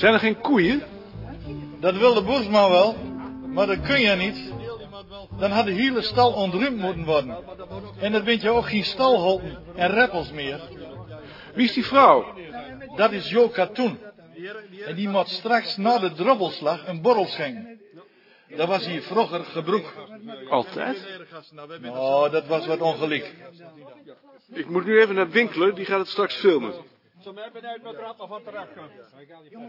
Zijn er geen koeien? Dat wil de boersman wel, maar dat kun je niet. Dan had de hele stal ontruimd moeten worden. En dan vind je ook geen stalholten en reppels meer. Wie is die vrouw? Dat is Jo Katoen. En die moet straks na de drobbelslag een borrel schenken. Dat was hier vroeger gebroek. Altijd? Oh, dat was wat ongelijk. Ik moet nu even naar Winkler, die gaat het straks filmen.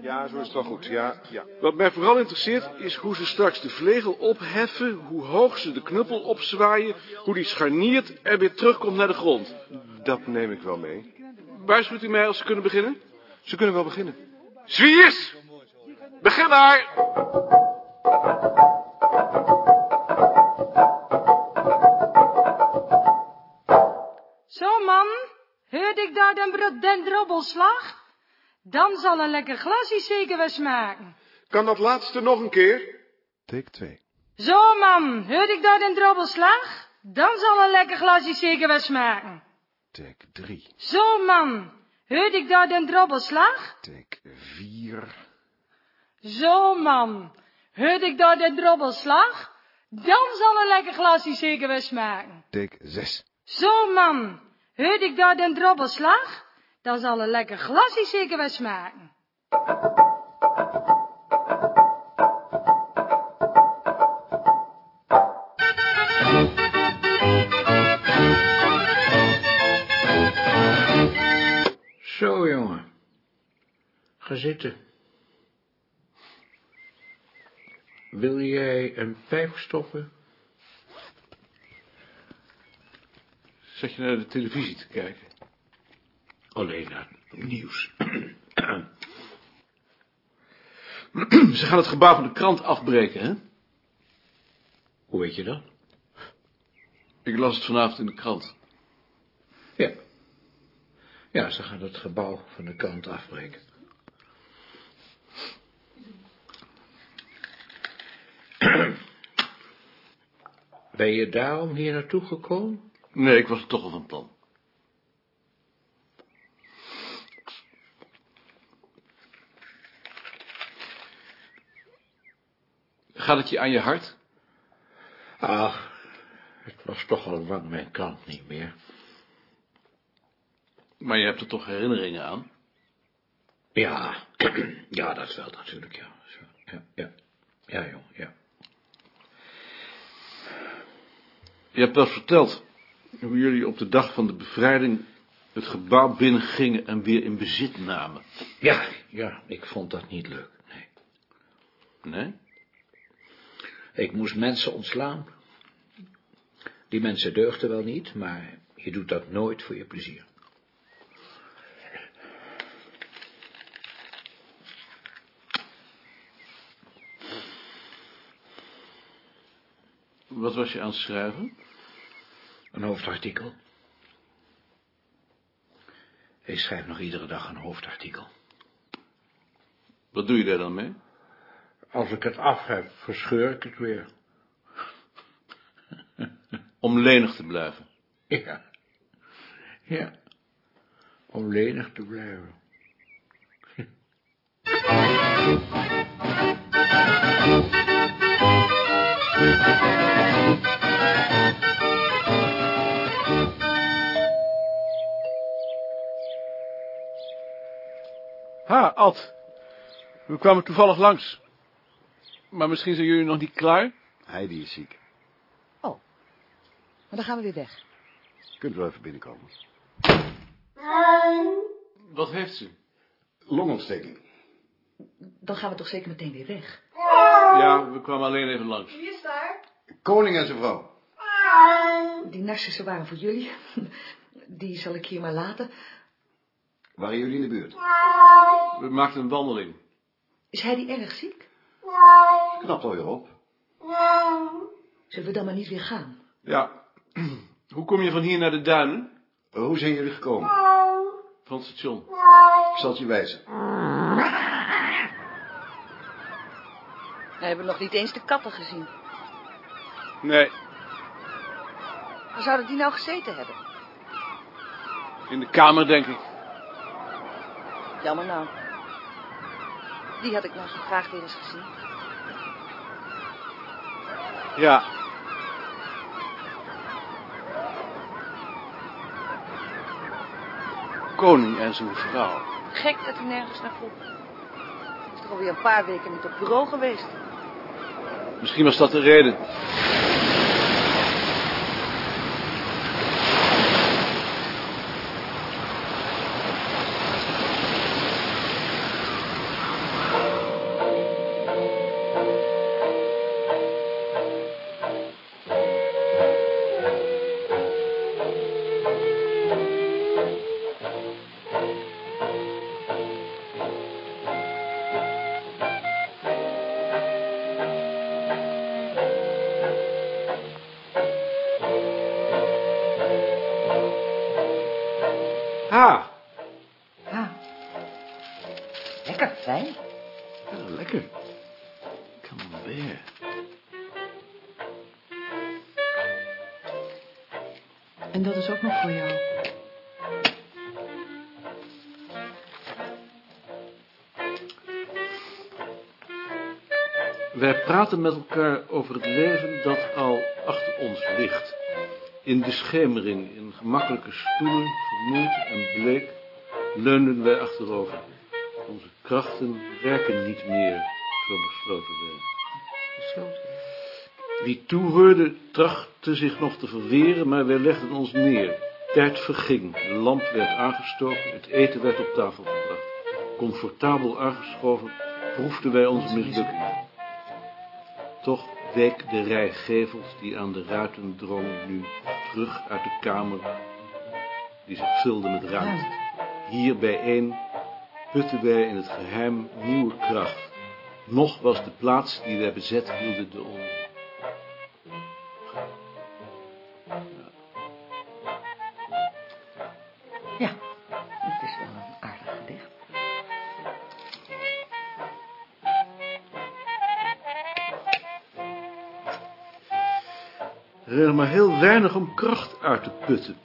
Ja, zo is het wel goed. Ja, ja. Wat mij vooral interesseert is hoe ze straks de vlegel opheffen, hoe hoog ze de knuppel opzwaaien, hoe die scharniert en weer terugkomt naar de grond. Dat neem ik wel mee. Waarschuwt u mij als ze kunnen beginnen? Ze kunnen wel beginnen. Zwiers! Begin maar! Zo, man. Heurde ik daar den, den drobbelslag? Dan zal een lekker glasje zeker wel smaken. Kan dat laatste nog een keer? Take 2. Zo, man. Heurde ik daar den drobbelslag? Dan zal een lekker glasje zeker wel smaken. Take 3. Zo, man. Heurde ik daar den drobbelslag? Take 4. Zo, man. Heurde ik daar den drobbelslag? Dan zal een lekker glasje zeker wel smaken. Take 6. Zo, man. Heurde ik daar den drobbelslag? Dan zal een lekker glasje zeker wel smaken. Zo, jongen. Ga zitten. Wil jij een pijp stoppen? Zet je naar de televisie te kijken? Alleen naar het nieuws. Ze gaan het gebouw van de krant afbreken, hè? Hoe weet je dat? Ik las het vanavond in de krant. Ja. Ja, ze gaan het gebouw van de kant afbreken. Ben je daarom hier naartoe gekomen? Nee, ik was toch al van plan. Gaat het je aan je hart? Ach, het was toch al lang mijn kant niet meer. Maar je hebt er toch herinneringen aan? Ja, ja, dat wel natuurlijk, ja. Ja, ja, ja, jong, ja. Je hebt wel eens verteld hoe jullie op de dag van de bevrijding het gebouw binnengingen en weer in bezit namen. Ja, ja, ik vond dat niet leuk, nee. Nee? Ik moest mensen ontslaan. Die mensen deugden wel niet, maar je doet dat nooit voor je plezier. Wat was je aan het schrijven? Een hoofdartikel. Ik schrijf nog iedere dag een hoofdartikel. Wat doe je daar dan mee? Als ik het af heb, verscheur ik het weer. Om lenig te blijven. Ja. Ja. Om lenig te blijven. Ha, Ad. We kwamen toevallig langs. Maar misschien zijn jullie nog niet klaar? Heidi is ziek. Maar dan gaan we weer weg. Kunt wel even binnenkomen. Wat heeft ze? Longontsteking. Dan gaan we toch zeker meteen weer weg. Ja, we kwamen alleen even langs. Koning en zijn vrouw. Die narcissen waren voor jullie. Die zal ik hier maar laten. Waren jullie in de buurt? We maakten een wandeling. Is hij die erg ziek? Knapt al weer op. Zullen we dan maar niet weer gaan? Ja. Hoe kom je van hier naar de duinen? Hoe zijn jullie gekomen? Van het station. Ik zal het je wijzen. We hebben nog niet eens de katten gezien. Nee, Waar zouden die nou gezeten hebben? in de kamer denk ik. Jammer nou. Die had ik zo graag weer eens gezien. Ja. Koning en zijn vrouw. Gek dat hij nergens naar vroeg. Hij is toch alweer een paar weken niet op bureau geweest. Misschien was dat de reden. Voor jou. Wij praten met elkaar over het leven dat al achter ons ligt. In de schemering, in gemakkelijke stoelen, vermoeid en bleek, leunden wij achterover. Onze krachten werken niet meer, zo besloten wij. Besloten. Wie toehoorde, trachtte zich nog te verweren, maar wij legden ons neer. Tijd verging, de lamp werd aangestoken, het eten werd op tafel gebracht. Comfortabel aangeschoven, proefden wij onze mislukking. Toch week de rij gevels die aan de ruiten drong nu terug uit de kamer, die zich vulde met ruimte. Hier bijeen putten wij in het geheim nieuwe kracht. Nog was de plaats die wij bezet hielden de onze. Er is maar heel weinig om kracht uit te putten.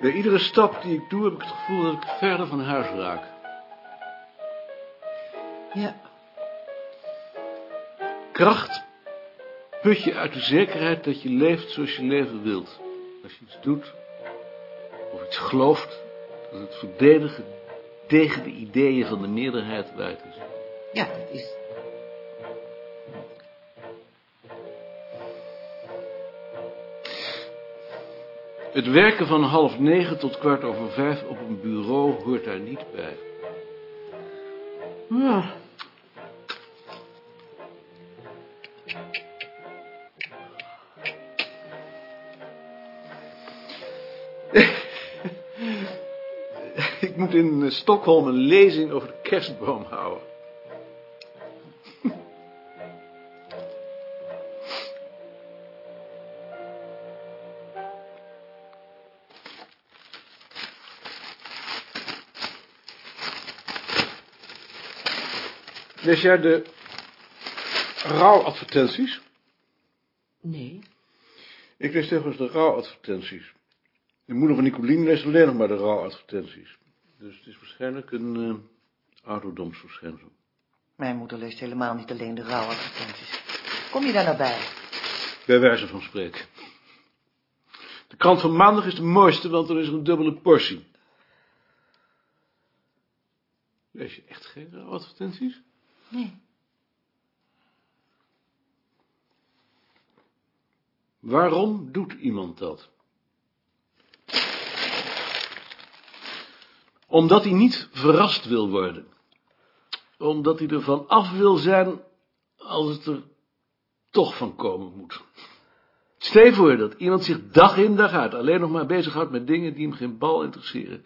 Bij iedere stap die ik doe heb ik het gevoel dat ik verder van huis raak. Ja. Kracht put je uit de zekerheid dat je leeft zoals je leven wilt. Als je iets doet of iets gelooft, dat het verdedigen tegen de ideeën van de meerderheid waard is. Ja, dat is... Het werken van half negen tot kwart over vijf op een bureau hoort daar niet bij. Ja. Ik moet in Stockholm een lezing over de kerstboom houden. Lees jij de rouwadvertenties? Nee. Ik lees tegenwoordig de rouwadvertenties. De moeder van Nicolien leest alleen nog maar de rouwadvertenties. Dus het is waarschijnlijk een eh ouderdomsverschijnsel. Mijn moeder leest helemaal niet alleen de rouwadvertenties. Kom je daar nou bij? Bij wijze van spreken. De krant van maandag is de mooiste, want dan is er een dubbele portie. Lees je echt geen rouwadvertenties? Nee. Waarom doet iemand dat? Omdat hij niet verrast wil worden. Omdat hij ervan af wil zijn als het er toch van komen moet. Stel voor dat iemand zich dag in dag uit alleen nog maar bezighoudt met dingen die hem geen bal interesseren.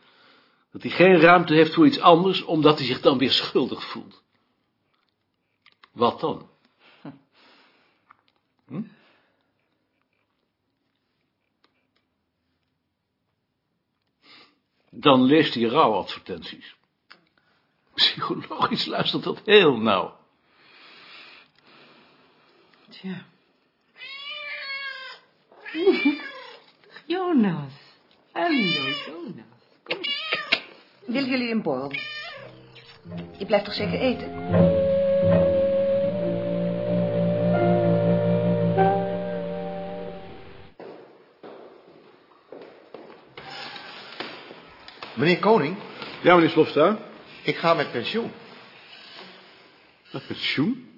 Dat hij geen ruimte heeft voor iets anders, omdat hij zich dan weer schuldig voelt. Wat dan? Hm? Dan leest hij rouwadvertenties. Psychologisch luistert dat heel nauw. Tja. Jonas. Hallo, Jonas. Kom. Willen jullie een borrel? Je blijft toch zeker eten? Meneer Koning, Ja, meneer Slofstra. ik ga met pensioen. Met pensioen?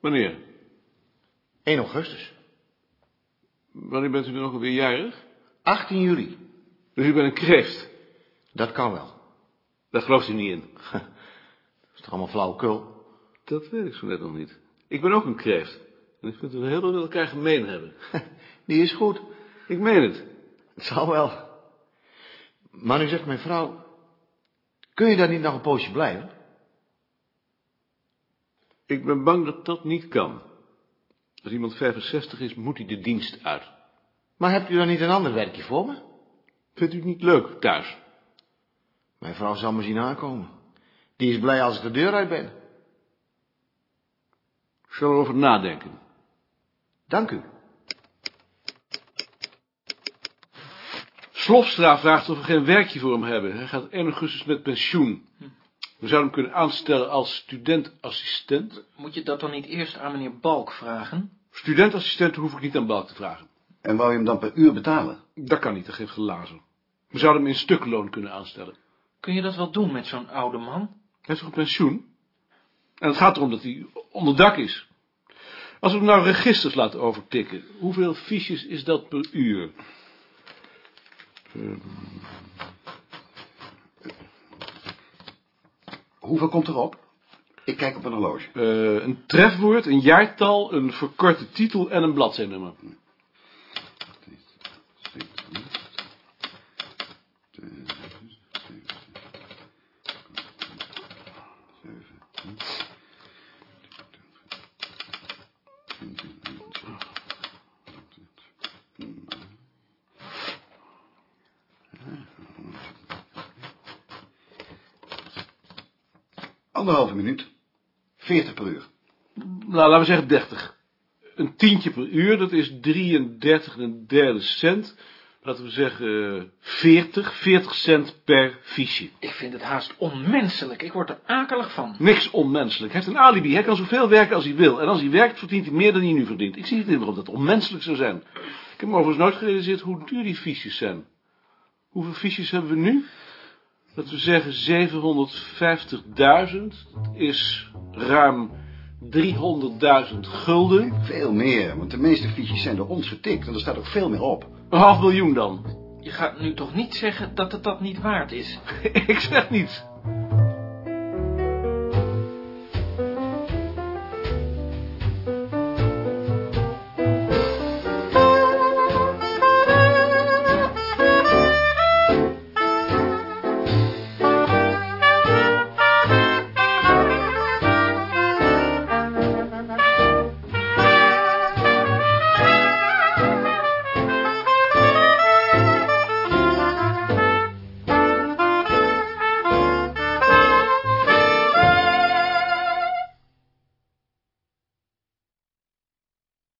Wanneer? 1 augustus. Wanneer bent u dan ook alweer jarig? 18 juli. Dus u bent een kreeft. Dat kan wel. Daar gelooft u niet in. Dat is toch allemaal flauwekul? Dat weet ik zo net nog niet. Ik ben ook een kreeft. En ik vind dat we heel veel met elkaar gemeen hebben. Die is goed. Ik meen het. Het zal wel. Maar nu zegt mijn vrouw... Kun je daar niet nog een poosje blijven? Ik ben bang dat dat niet kan. Als iemand 65 is, moet hij de dienst uit. Maar hebt u dan niet een ander werkje voor me? Vindt u het niet leuk thuis? Mijn vrouw zal me zien aankomen. Die is blij als ik de deur uit ben. Ik zal erover nadenken. Dank u. Slofstra vraagt of we geen werkje voor hem hebben. Hij gaat 1 augustus met pensioen. We zouden hem kunnen aanstellen als studentassistent. Moet je dat dan niet eerst aan meneer Balk vragen? Studentassistent hoef ik niet aan Balk te vragen. En wou je hem dan per uur betalen? Dat kan niet, dat geeft glazen. We zouden hem in stukloon kunnen aanstellen. Kun je dat wel doen met zo'n oude man? Hij heeft toch een pensioen? En het gaat erom dat hij onder dak is. Als we hem nou registers laten overtikken, hoeveel fiches is dat per uur? Hoeveel komt erop? Ik kijk op een horloge. Eh, een trefwoord, een jaartal, een verkorte titel en een bladzijnummer. Anderhalve minuut. 40 per uur. Nou, laten we zeggen 30. Een tientje per uur, dat is 33 en een derde cent. Laten we zeggen eh, 40, 40 cent per fiche. Ik vind het haast onmenselijk. Ik word er akelig van. Niks onmenselijk. Hij heeft een alibi. Hij kan zoveel werken als hij wil. En als hij werkt, verdient hij meer dan hij nu verdient. Ik zie niet in waarom dat onmenselijk zou zijn. Ik heb me overigens nooit gerealiseerd hoe duur die fiches zijn. Hoeveel fiches hebben we nu? Dat we zeggen 750.000 is ruim 300.000 gulden. Veel meer, want de meeste fiches zijn door ons getikt en er staat ook veel meer op. Een half miljoen dan. Je gaat nu toch niet zeggen dat het dat niet waard is? Ik zeg niets.